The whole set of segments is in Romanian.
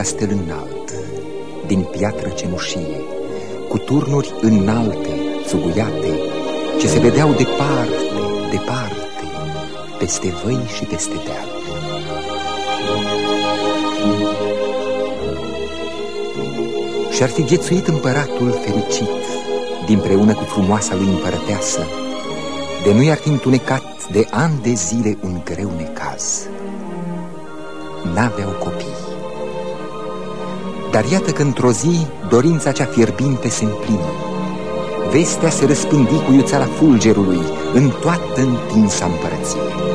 castel înalt, din piatră cenușie, cu turnuri înalte, țuguiate, ce se vedeau departe, departe, peste văi și peste deal. Și-ar fi viețuit împăratul fericit, dinpreună cu frumoasa lui împărăteasă, de nu i-ar fi întunecat de ani de zile un greu necaz. N-aveau copii. Dar iată că într-o zi dorința cea fierbinte se împlină. Vestea se răspândi cu iuțeala fulgerului în toată întinsa împărăție.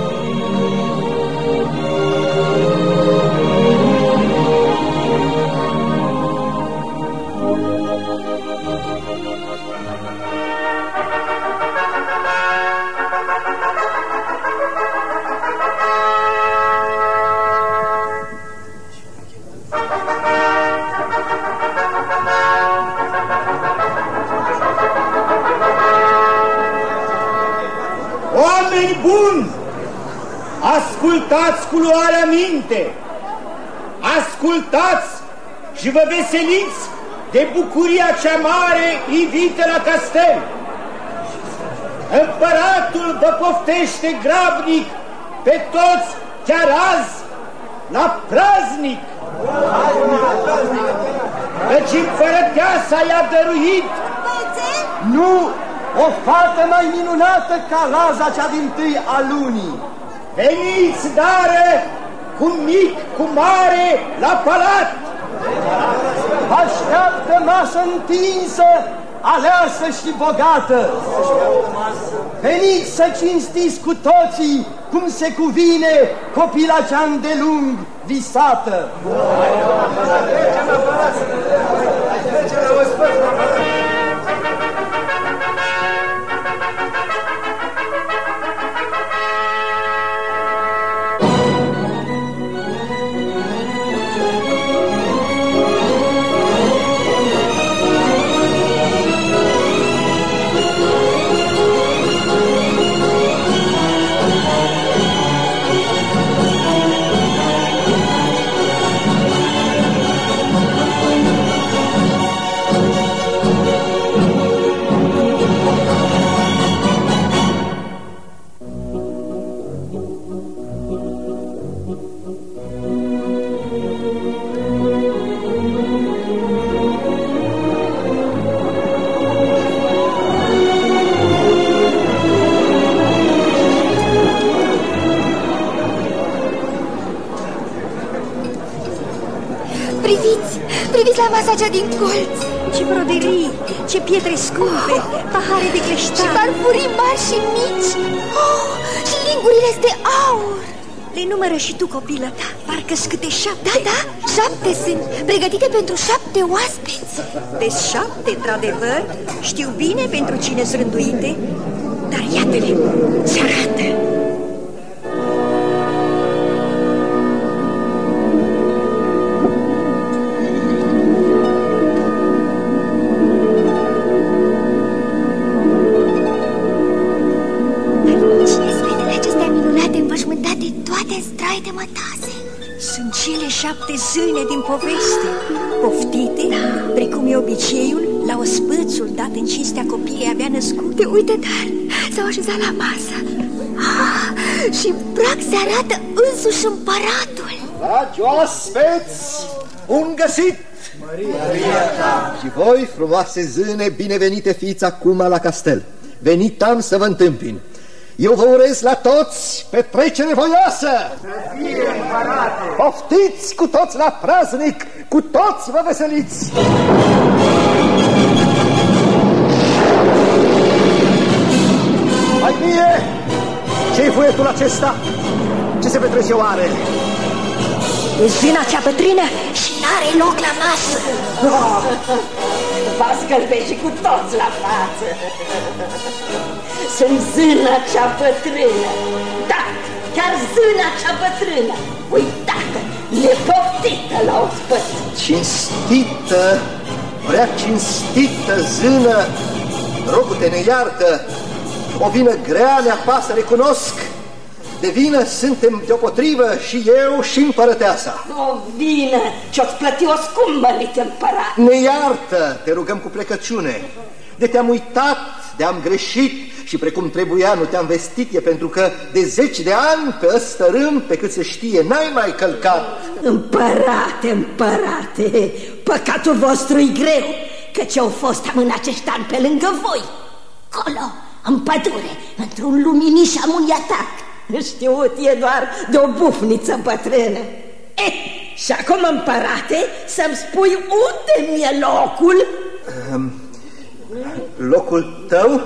Ascultați și vă veseliți de bucuria cea mare ivită la castel. Împăratul vă poftește grabnic pe toți chiar azi la praznic. Căci împărăteasa i-a dăruit nu o fată mai minunată ca laza cea din tâi a lunii. Veniți, dare, cu mic, cu mare, la palat! Așteaptă masă întinsă, aleasă și bogată! Veniți să cinstiți cu toții, cum se cuvine, copila cea îndelung visată! Trecem la palat! Trecem la ospăț! cea din colț? Ce broderii, ce pietre scumpe, oh, pahare de cleștar Și farfurii mari și mici. Oh, Și lingurile de aur. Le numără și tu, copilă. Ta, parcă câte șapte. Da, da, șapte sunt, pregătite pentru șapte oaspeți. De șapte, într-adevăr, știu bine pentru cine sunt rânduite. Dar iată-le, se arată poveste, poftite, precum e obiceiul, la ospățul dat în cinstea copiii abia născute. Uite, dar s-au așezat la masă. Ah, și prag se arată însuși împăratul. Dragi oaspeți, un găsit! Maria, Maria ta. Și voi, frumoase zâne, binevenite fiți acum la castel. Venit am să vă întâmpin. Eu vă urez la toți petrecere voioasă! Să fie, Poftiți cu toți la praznic, cu toți vă veseliți! Mai bine, ce-i fuietul acesta? Ce se petrece oare? E zina cea bătrână și n-are loc la masă. Oh, Va scălbeși cu toți la față. Sunt zâna cea bătrână. Da, chiar zâna cea bătrână. Uitată, nepoftită la ospăț. Cinstită, prea cinstită zână, rogul-te ne iartă, o vină grea ne apasă, recunosc, de vină suntem deopotrivă și eu și împărăteasa. O vină ce-o-ți plăti o scumbălit împărat. Ne iartă, te rugăm cu plecăciune, de te-am uitat, de-am greșit și precum trebuia nu te-am vestit, e pentru că de zeci de ani pe ăsta râm, pe cât se știe, n-ai mai călcat. Împărate, împărate, păcatul vostru e greu, căci au fost am în acești ani pe lângă voi. Colo, în pădure, într-un luminiș amuniatat. Știut e doar de o bufniță bătrână. Eh, și acum, împărate, să-mi spui unde mi-e locul? Um, locul tău?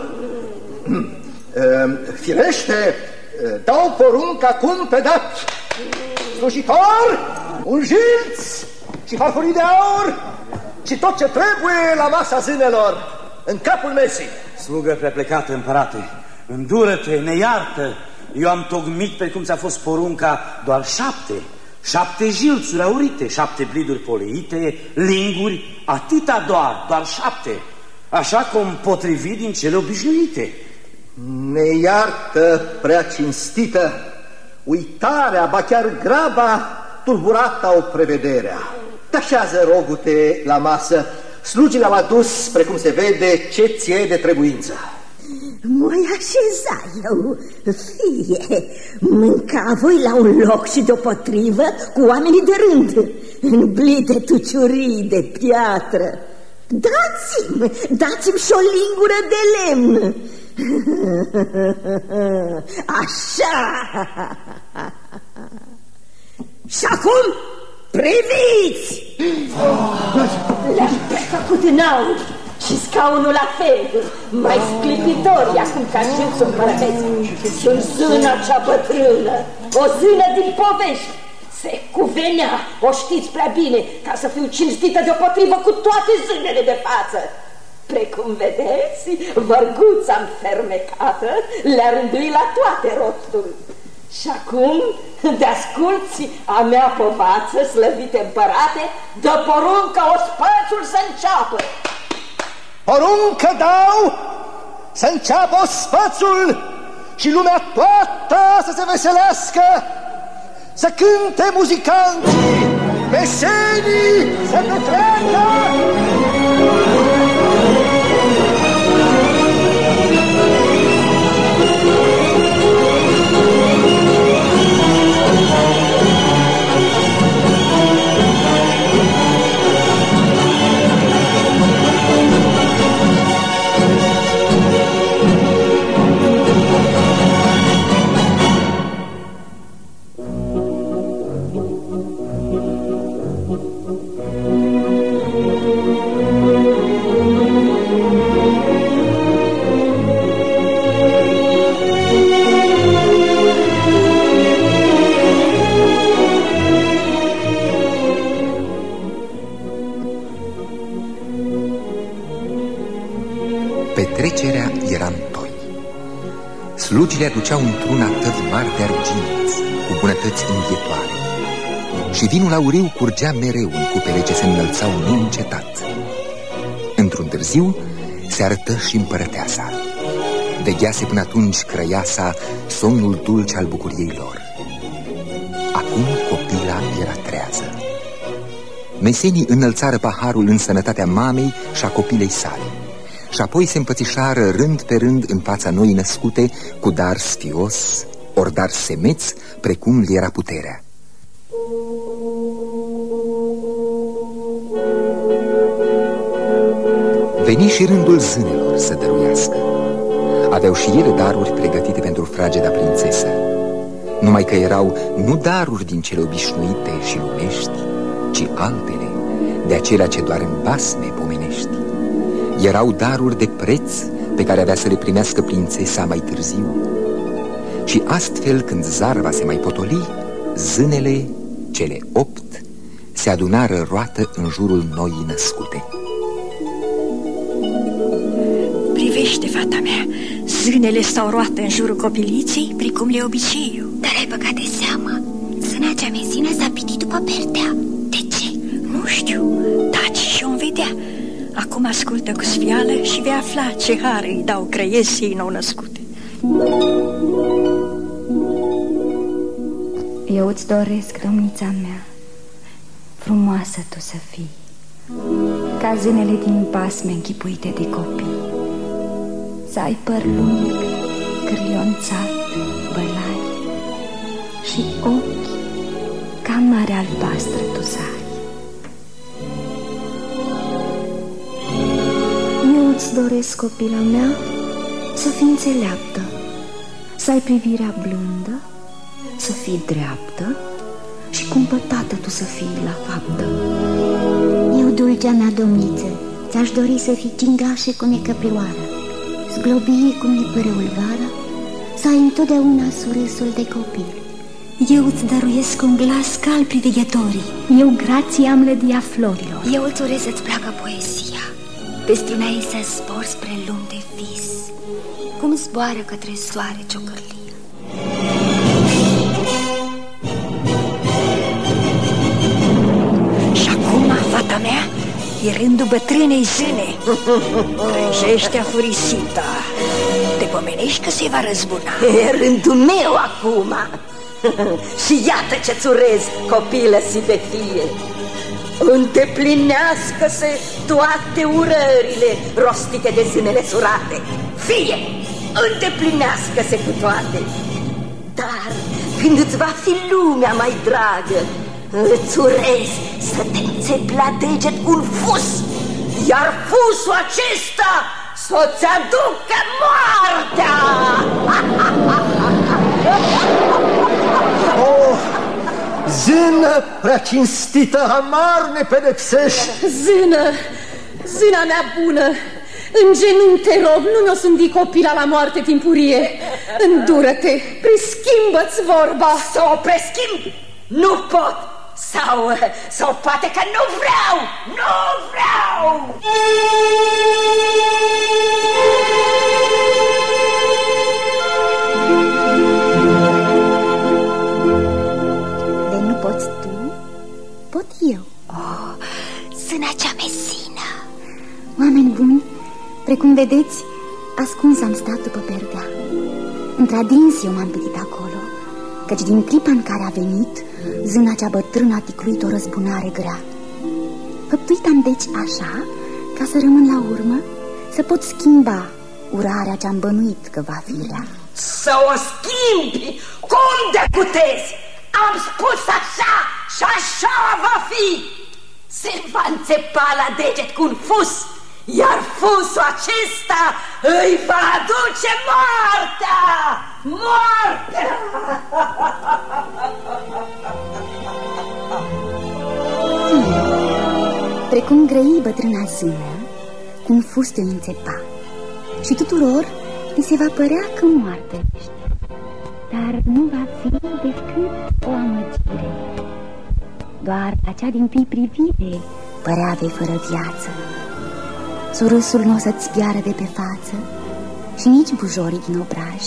Um, firește, dau porunc acum pe dat. Slujitor, un jilț și farfurii de aur și tot ce trebuie la masa zânelor în capul mesii. Slugă plecată, împărate, îndură-te, ne iartă. Eu am tocmit pe cum ți-a fost porunca doar șapte. Șapte jilțuri aurite, șapte bliduri poleite, linguri, atâta doar, doar șapte. Așa cum potrivit din cele obișnuite. Ne iartă, prea cinstită, uitarea, ba chiar graba, tulburat au prevederea. Tașează rogute la masă, Slugile au adus, precum se vede, ce ție de trebuință. Mă așeza eu, fie, mânca voi la un loc și deopotrivă cu oamenii de rând, în blide tuciurii de piatră. Dați-mi, dați-mi și o lingură de lemn. Așa. Și acum Priviți! Le-am prefăcut în aur și scaunul la fel, mai sclipitor acum ca și sunt părătesc. Sunt zâna cea bătrână, o zână din povești. Se cuvenea, o știți prea bine, ca să fiu cinstită deopotrivă cu toate zânele de față. Precum vedeți, vărguța fermecată le-a rânduit la toate rostul. Și acum, de asculți a mea povață, slăvite împărate, dă poruncă ospățul să înceapă. Poruncă dau să înceapă ospățul și lumea toată să se veselească, să cânte muzicanții, mesenii să petreacă. Slugile aduceau într-un atât mari de arginți, cu bunătăți învietoare. Și vinul auriu curgea mereu în cupele ce se înălțau neîncetat. Într-un târziu se arătă și împărăteasa. Veghease până atunci crăiasa somnul dulce al bucuriei lor. Acum copila era trează. Mesenii înălțară paharul în sănătatea mamei și a copilei sale și apoi se împățișară rând pe rând în fața noi născute cu dar sfios, ori dar semeț, precum li era puterea. Veni și rândul zânelor să dăruiască. Aveau și ele daruri pregătite pentru frageda prințesă, numai că erau nu daruri din cele obișnuite și lumești, ci altele, de acelea ce doar în basme pomenești. Erau daruri de preț pe care avea să le primească prințesa mai târziu. Și astfel, când zarva se mai potoli, zânele, cele opt, se adunară roată în jurul noii născute. Privește, fata mea, zânele stau roată în jurul copiliței, precum le obiceiul. Dar ai băgat de seamă, zâna cea mesină s-a pitit după perdea. De ce? Nu știu, taci și o vedea. Acum ascultă cu sfială și vei afla ce har îi dau creiesii nou născute. Eu îți doresc, domnița mea, frumoasă tu să fii, ca zânele din pasme închipuite de copii, să ai păr lung, cârlionțat, bălai și ochi ca mare albastră tu să ai. Îți doresc, copila mea, să fii înțeleaptă, să ai privirea blândă, să fii dreaptă și cumpătată tu să fii la faptă. Eu, dulcea mea domniță, ți-aș dori să fii gingașă cum e căprioară, zglobie cum e părâul vara, să ai întotdeauna surâsul de copil. Eu îți dăruiesc un glas ca al privighetorii. Eu grație am lădia florilor. Eu îți urez să-ți placă poezia, pe struna ei să zbor spre lume de vis, cum zboară către soare ciocărlie. fata mea, e rândul bătrânei zâne. Trăjește afurisita. Te pomenești că se va răzbuna. E rândul meu acum. Și iată ce-ți urez, copilă si pe fie. Îndeplinească-se toate urările rostite de zânele surate. Fie, îndeplinească-se cu toate. Dar când îți va fi lumea mai dragă, Îți urez să te înțepi la deget cu un fus Iar fusul acesta să-ți aducă moartea Oh, zână prea cinstită, amar ne pedepsești Zână, zâna mea bună în genunchi te rog, nu mi-o sândi copila la moarte timpurie Îndură-te, preschimbă-ți vorba Să o preschimb? Nu pot sau, sau poate că nu vreau! Nu vreau! Poți tu, pot eu. Oh, zâna cea mesină! Oameni buni, precum vedeți, ascuns am stat după perdea. Într-adins eu m-am pitit acolo, căci din clipa în care a venit, Zâna cea bătrână a ticluit o răzbunare grea Făptuit am deci așa Ca să rămân la urmă Să pot schimba urarea ce-am bănuit că va fi rea Să o schimbi? Cum de putezi? Am spus așa și așa va fi. Se va înțepa la deget cu un fus Iar fusul acesta îi va aduce moartea! Moartea! Precum grăi bătrâna zână, cum fuste înțepa. Și tuturor li se va părea că moarte Dar nu va fi decât o amăgire. Doar acea din tâi privire părea vei fără viață. Surâsul nu o să-ți piară de pe față Și nici bujorii din obraj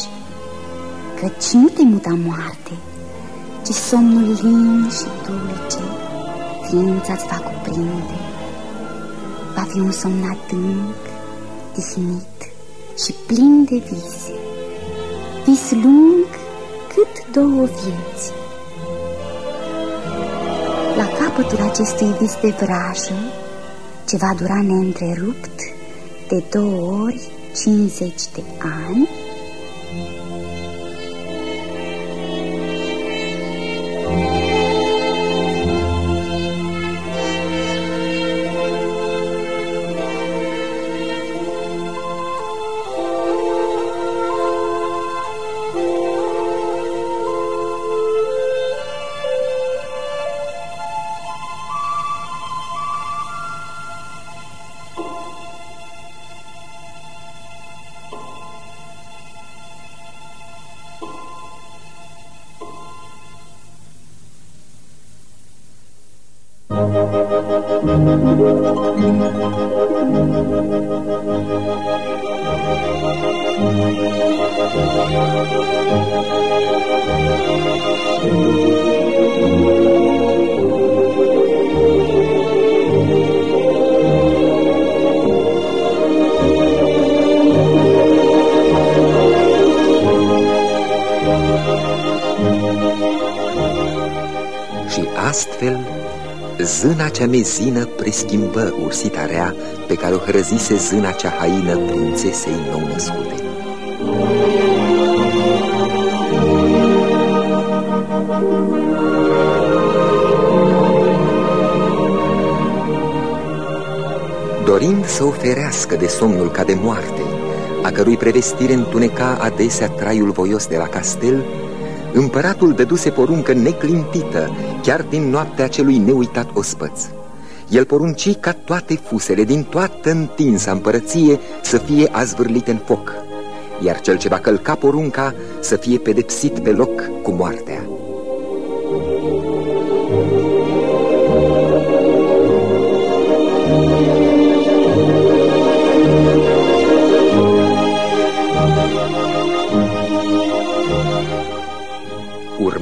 Căci nu te muta moarte Ci somnul lin și dulce Ființa-ți va cuprinde. Va fi un somn adânc, tihnit și plin de vise Vis lung cât două vieți. La cap capătul acestui vis de vrajă, ce va dura neîntrerupt de două ori 50 de ani, astfel, zâna cea mezină preschimbă ursita rea pe care o hrăzise zâna cea haină prințesei nou-născute. Dorind să oferească de somnul ca de moarte, a cărui prevestire întuneca adesea traiul voios de la castel, Împăratul dăduse poruncă neclintită, chiar din noaptea celui neuitat ospăț. El porunci ca toate fusele din toată întinsa împărăție să fie azvârlite în foc, iar cel ce va călca porunca să fie pedepsit pe loc cu moartea.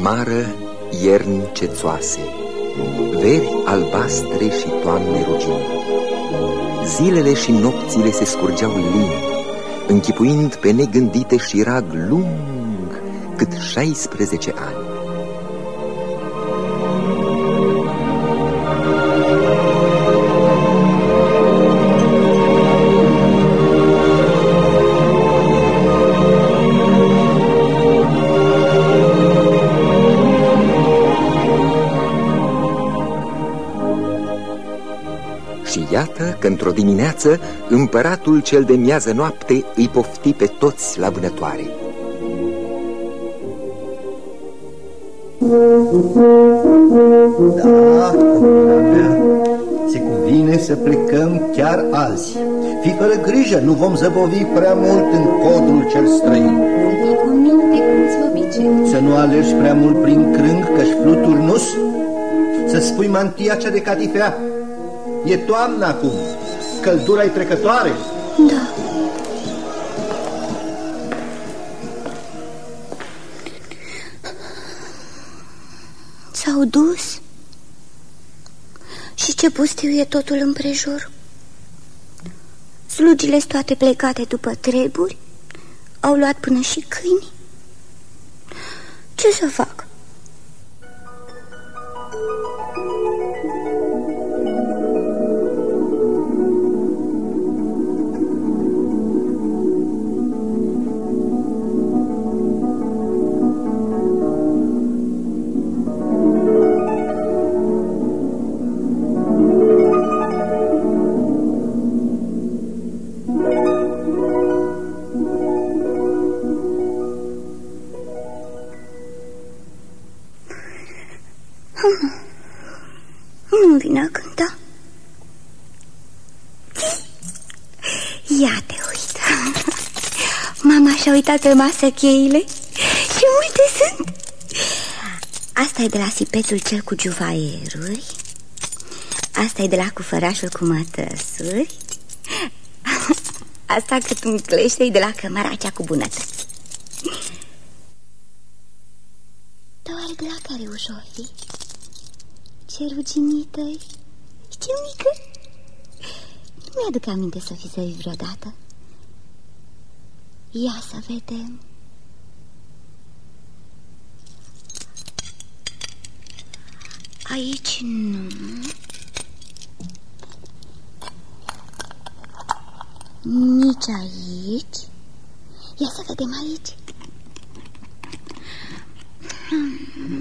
Urmară ierni cețoase, veri albastre și toamne rugini. Zilele și nopțile se scurgeau lin, închipuind pe negândite șirag lung cât 16 ani. Într-o dimineață împăratul cel de miază noapte îi pofti pe toți la vânătoare. Da, copila mea, se cuvine să plecăm chiar azi. Fii fără grijă, nu vom zăbovi prea mult în codul cel străin. Fii cu minte cum Să nu alergi prea mult prin crâng, că-și fluturi nus. Să spui mantia cea de catifea. E toamnă acum, căldura e trecătoare. Da. S-au dus? Și ce pustiu e totul împrejur? Slugile toate plecate după treburi? Au luat până și câini? Ce să fac? Masă cheile și multe sunt. Asta e de la sipețul cel cu juvaieruri. Asta e de la cufărașul cu mătăsuri. Asta cât un clește e de la cămara cea cu bunătăți. Doar de la care ușor fi? Ce ruginită Ce mică Nu mi-aduc aminte să fi zărit vreodată Ia să vedem Aici nu. Nici aici. Ia să vedem aici.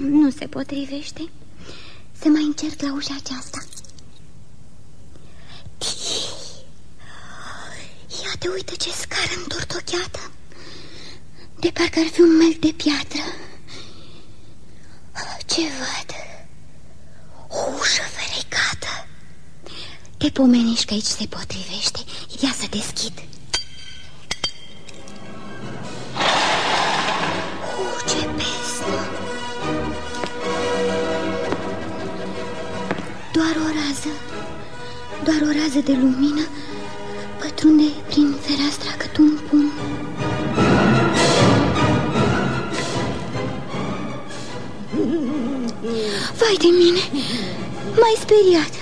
Nu se potrivește. Să mai încerc la ușa aceasta. Iată, uite ce scară întortocheată. De parcă ar fi un mel de piatră. Ce văd? O ușă ferecată. Te pomeniști că aici se potrivește. Ia să deschid. Uh, ce pestă! Doar o rază, doar o rază de lumină pătrunde prin fereastra cât un pum. Vai de mine, m-ai speriat.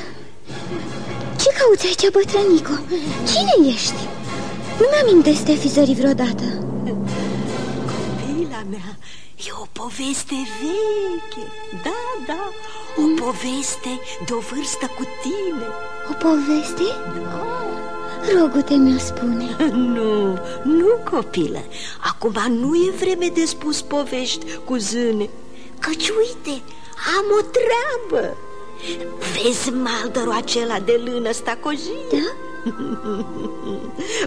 Ce cauți aici, bătrânico? Cine ești? Nu mi-amintesc de fi zări vreodată. Copila mea, e o poveste veche. Da, da, o mm. poveste de o vârstă cu tine. O poveste? Da. Rogu-te mi-o spune. Nu, nu copilă. Acum nu e vreme de spus povești cu zâne. Căci uite, am o treabă. Vezi maldărul acela de lână stacojit? Da?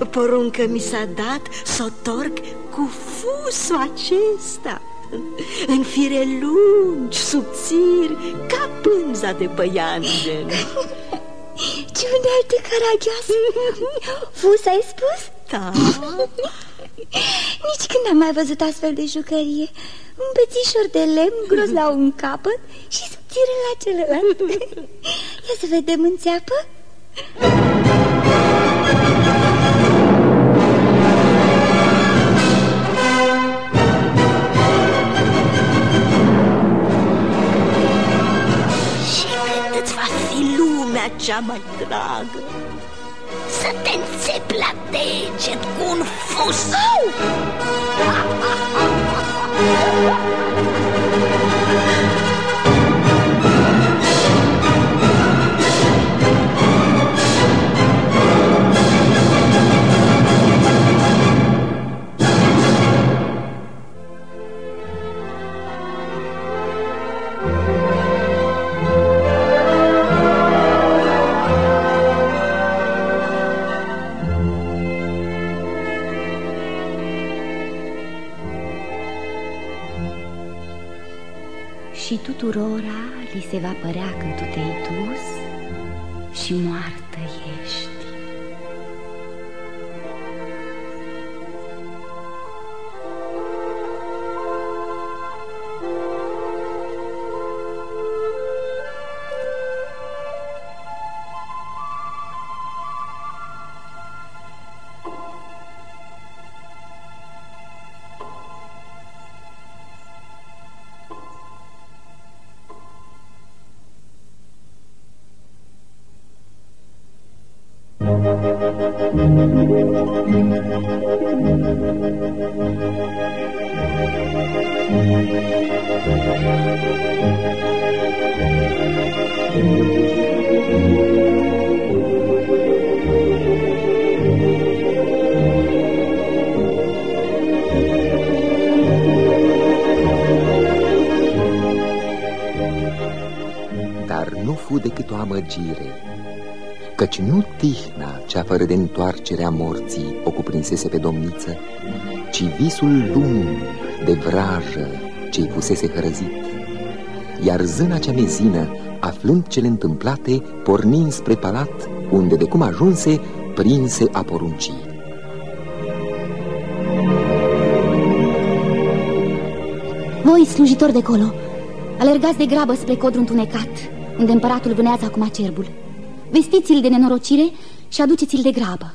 Poruncă mi s-a dat să o torc cu fusul acesta. În fire lungi, subțiri, ca pânza de păianjen Ce unelte caragioasă Fus ai spus? Da. Nici când am mai văzut astfel de jucărie. Un bețișor de lemn gros la un capăt Și subțire la celălalt. Ia să vedem în țeapă cea mai dragă. Să te înțepi la deget cu un fus Și Dar nu fu decât o amăgire Căci nu tihna cea fără de întoarcerea morții o cuprinsese pe domniță, ci visul lung de vrajă ce-i fusese hărăzit. Iar zâna cea mezină, aflând cele întâmplate, pornind spre palat, unde de cum ajunse, prinse a poruncii. Voi, slujitori de colo, alergați de grabă spre codru întunecat, unde împăratul vânează acum cerbul. Vestiți-l de nenorocire și aduceți-l de grabă.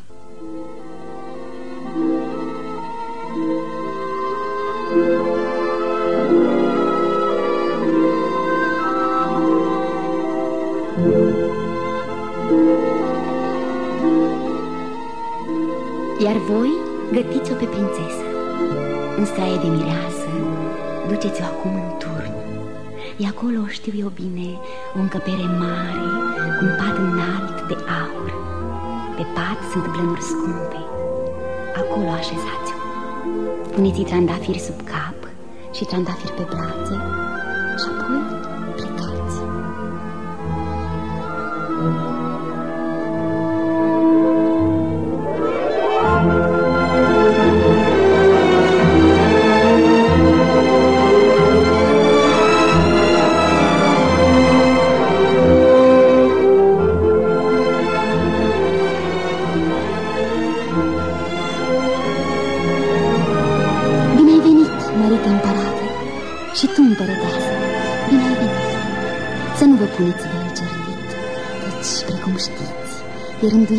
Iar voi gătiți-o pe prințesă În straie de mireasă Duceți-o acum în turn E acolo, știu eu bine, o încăpere mare, cu un pat înalt de aur. Pe pat sunt blănuri scumpe. Acolo așezați-o. Puneți trandafiri sub cap și trandafiri pe brațe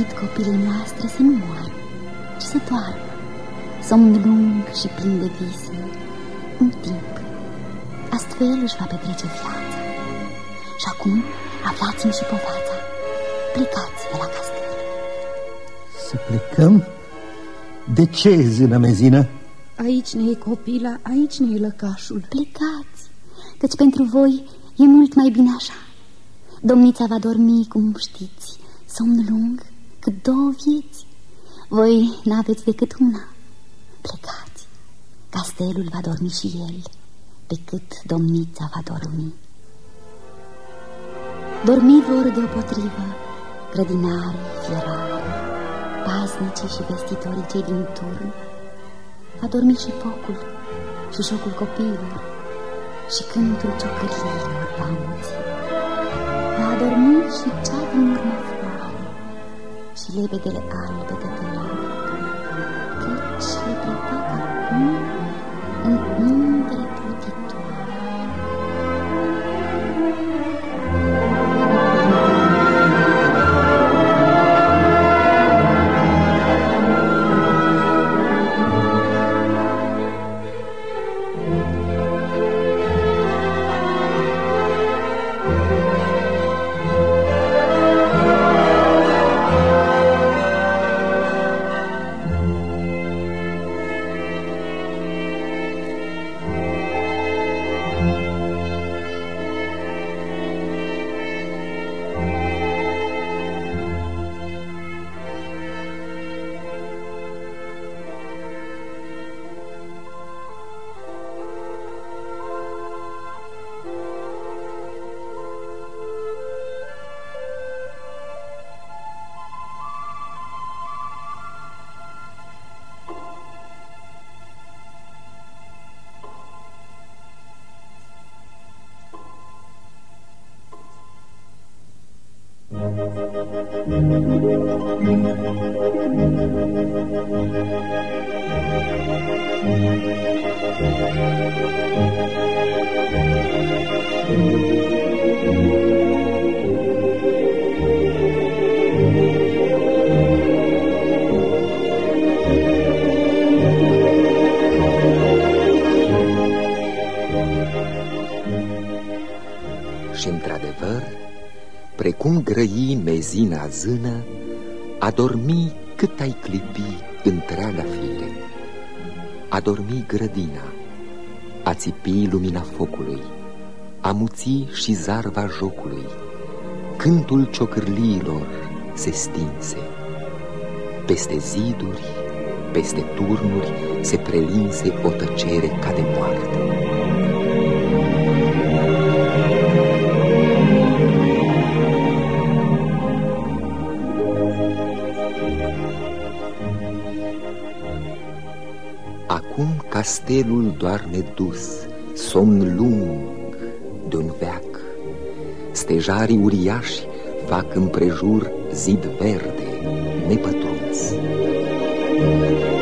E rânduit copilul noastre să nu moară, ci să doarmă. Somn lung și plin de vise, un timp. Astfel își va petrece viața. Și acum aflați-mi și povața. Plecați de la castel. Să plecăm? De ce, zână mezină? Aici ne e copila, aici ne e lăcașul. Plecați, căci pentru voi e mult mai bine așa. Domnița va dormi, cum știți, somn lung cât două vieți. Voi n-aveți decât una. Plecați. Castelul va dormi și el, pe cât domnița va dormi. Dormi vor deopotrivă grădinare, fierare, paznicii și vestitorii cei din turn. Va dormi și focul și jocul copiilor și cântul ciocărilor va amuți. Va dormi și cea din urmă și lebedele albe de pe loc, căci le prefac acum în umbre mezina zână, a dormi cât ai clipi întreaga fire, a dormi grădina, a țipi lumina focului, a muți și zarva jocului, cântul ciocârliilor se stinse. Peste ziduri, peste turnuri se prelinse o tăcere ca de moarte. Castelul doarme dus, somn lung de un veac. Stejarii uriași fac împrejur zid verde, nepătruns. Trec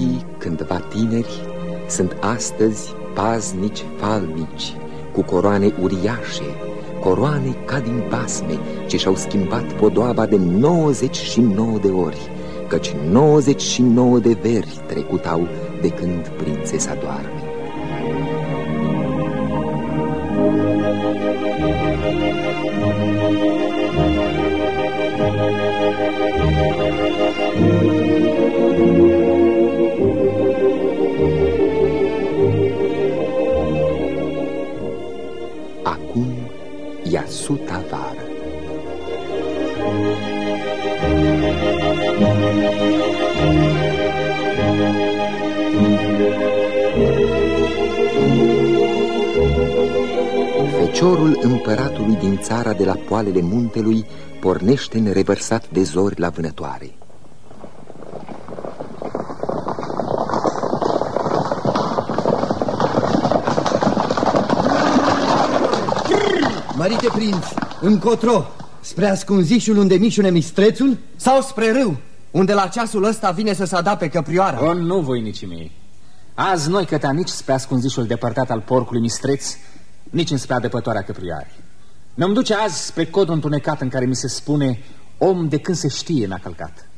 Copacii, cândva tineri, sunt astăzi paznici falnici, cu coroane uriașe, coroane ca din basme, ce și-au schimbat podoaba de 99 de ori, căci 99 de veri trecut au de când prințesa doarme. E a suta vară. Feciorul împăratului din țara de la poalele muntelui pornește în revărsat de zori la vânătoare. Mărite prinț, încotro, spre ascunzișul unde mișune mistrețul sau spre râu, unde la ceasul ăsta vine să se pe căprioara? O, nu, voinicii mei. Azi noi cătea nici spre ascunzișul depărtat al porcului mistreț, nici înspre adăpătoarea căprioarei. Ne-am duce azi spre codul întunecat în care mi se spune om de când se știe n-a călcat.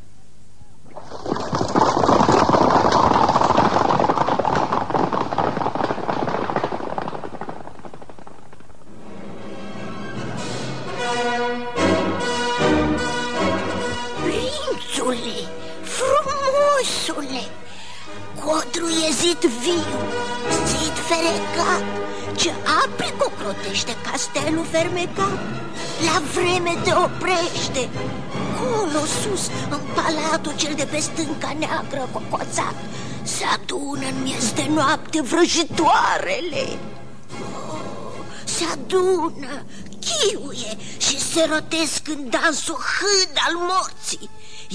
Fermecat La vreme te oprește. Colo sus, în palatul cel de pe stânca neagră cocoțat. Se adună în miez de noapte vrăjitoarele. Oh, Se adună, chiuie și se rotesc în dansul hâd al morții.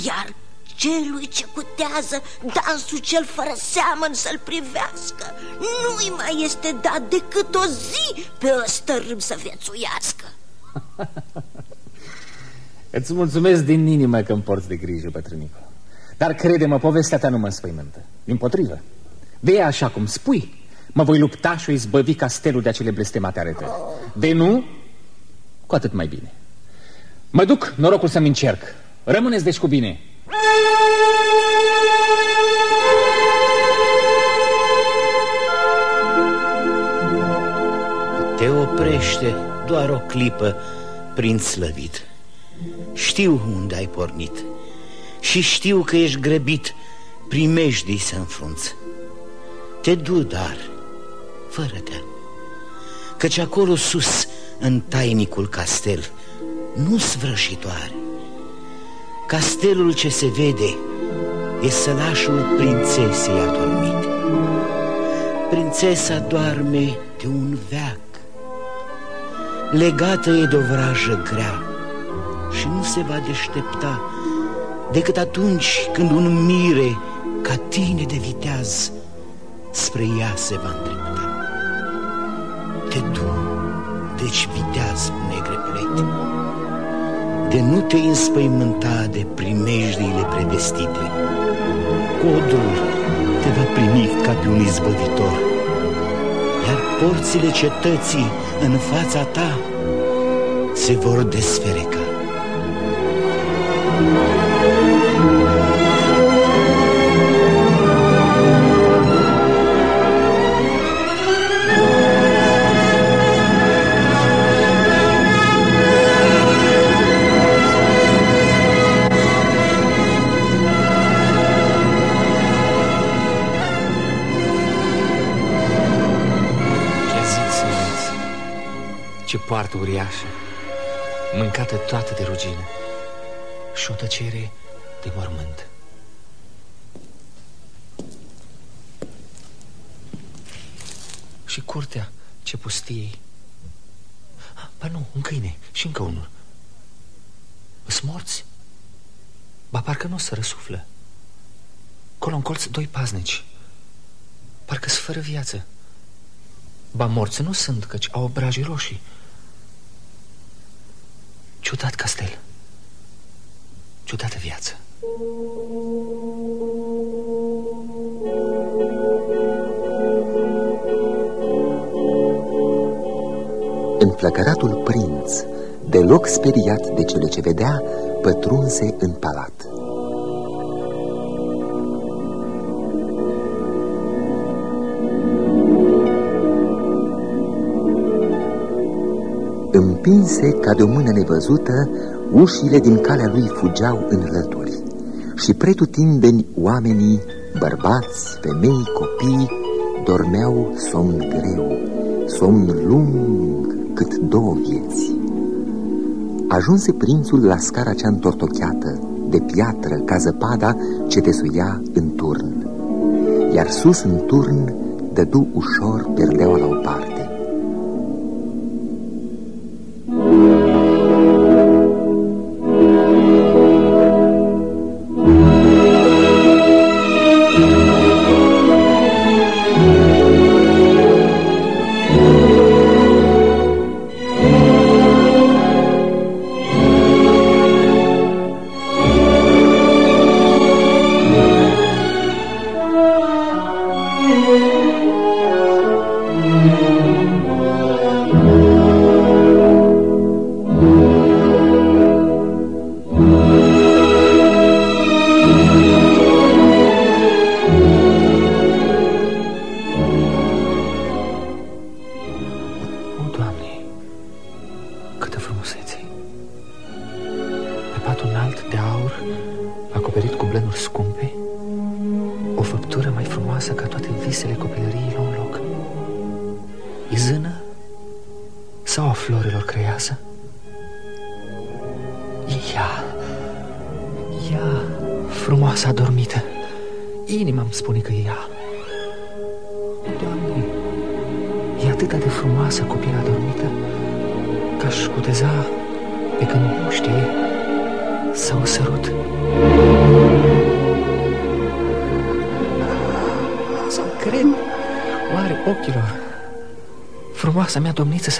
Iar celui ce cutează dansul cel fără seamăn să-l privească. Nu-i mai este dat decât o zi pe ăsta râm să viețuiască. Îți mulțumesc din inimă că îmi porți de grijă, bătrânicu. Dar crede-mă, povestea ta nu mă înspăimântă. Din potrivă. De așa cum spui. Mă voi lupta și o izbăvi castelul de acele blestemate aretări De nu, cu atât mai bine. Mă duc, norocul să-mi încerc. Rămâneți deci cu bine oprește doar o clipă, prin slăvit. Știu unde ai pornit și știu că ești grăbit, primejdii să înfrunți. Te du, dar, fără te căci acolo sus, în tainicul castel, nu-s vrășitoare, Castelul ce se vede e sălașul prințesei adormite. Prințesa doarme de un veac, legată e de o vrajă grea și nu se va deștepta decât atunci când un mire ca tine de viteaz spre ea se va îndrepta. Te du, deci viteaz negre plete, de nu te înspăimânta de primejdiile predestite. Codul te va primi ca pe un izbăvitor, iar porțile cetății în fața ta se vor desfereca. Poartă uriașă, mâncată toată de rugină și o tăcere de mormânt. Și curtea ce pustiei. Ba nu, un câine și încă unul. Îs morți? Ba parcă nu o să răsuflă. Colo în colț doi paznici. Parcă-s fără viață. Ba morți nu sunt, căci au obrajii roșii. Ciudat castel Ciudată viață. Înflăcăratul prinț, deloc speriat de cele ce vedea, pătrunse în palat împinse ca de o mână nevăzută, ușile din calea lui fugeau în lături. Și pretutindeni oamenii, bărbați, femei, copii, dormeau somn greu, somn lung cât două vieți. Ajunse prințul la scara cea întortocheată, de piatră ca zăpada ce te suia în turn. Iar sus în turn dădu ușor perdeaua la o parte. Thank you.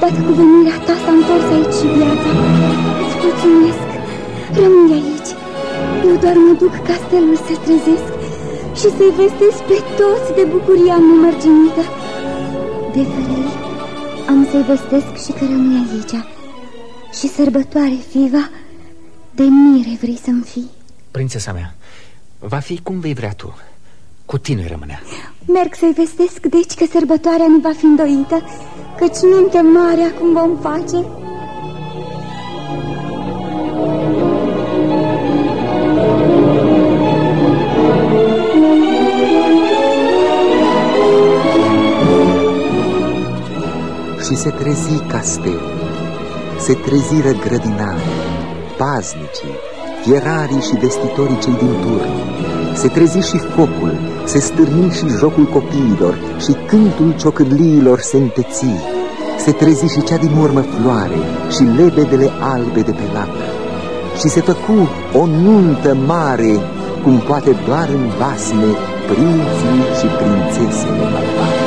odată cu venirea ta s-a întors aici și viața. Îți mulțumesc. Rămâi aici. Eu doar mă duc castelul să trezesc și să-i vestesc pe toți de bucuria nemărginită. De fără ei, am să-i vestesc și că rămâi aici. Și sărbătoare, Fiva, de mire vrei să-mi fii. Prințesa mea, va fi cum vei vrea tu. Cu tine rămânea. Merg să-i vestesc, deci, că sărbătoarea ne va fi îndoită Căci nuntă mare acum vom face Și se trezi castelul, se treziră grădinare, paznicii, fierarii și vestitorii cei din turn. Se trezi și focul, se stârni și jocul copiilor și cântul ciocârliilor se înteți. Se trezi și cea din urmă floare și lebedele albe de pe lacă. Și se făcu o nuntă mare, cum poate doar în basme prinții și prințesele bărbați.